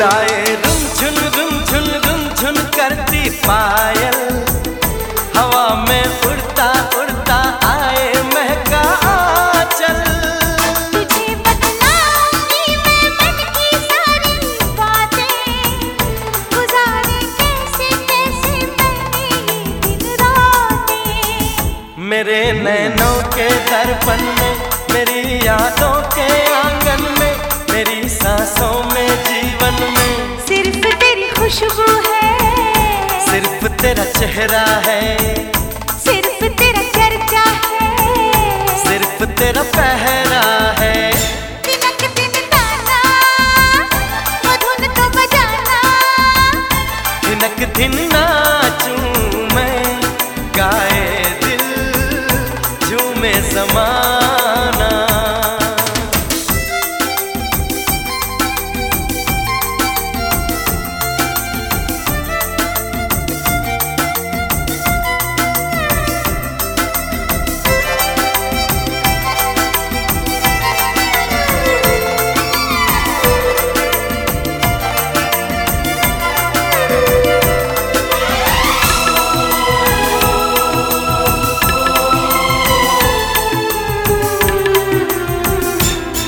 बुलाए रुमझुन रुमझुन रुमझुन करती पायल। हवा में उड़ता उड़ता आए महका चल मेरे नैनों के दर्पण में मेरी यादों के आँगन तेरा चेहरा है। सिर्फ़ तेरा चर्चा है। सिर्फ़ तेरा पहरा है। दिनक दिन ताना वो धुन तो दिन नाचूं मैं गाए दिल झूमे जमाना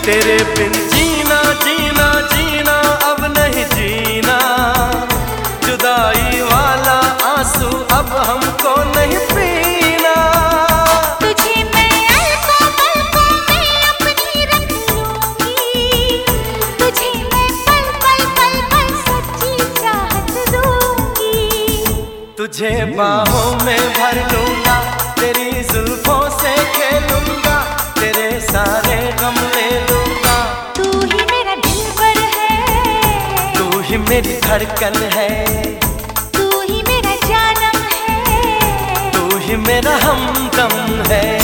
तेरे बिन जीना जीना जीना अब नहीं जीना। जुदाई वाला आँसू अब हमको नहीं पीना। तुझे मैं पलकों में अपनी रख लूँगी। तुझे मैं पल पल पल पल सच्ची चाहत दूँगी। तुझे बाहों में भर लूँगा। है मेरी धड़कन है। तू ही मेरा जानम है। तू ही मेरा हमदम है।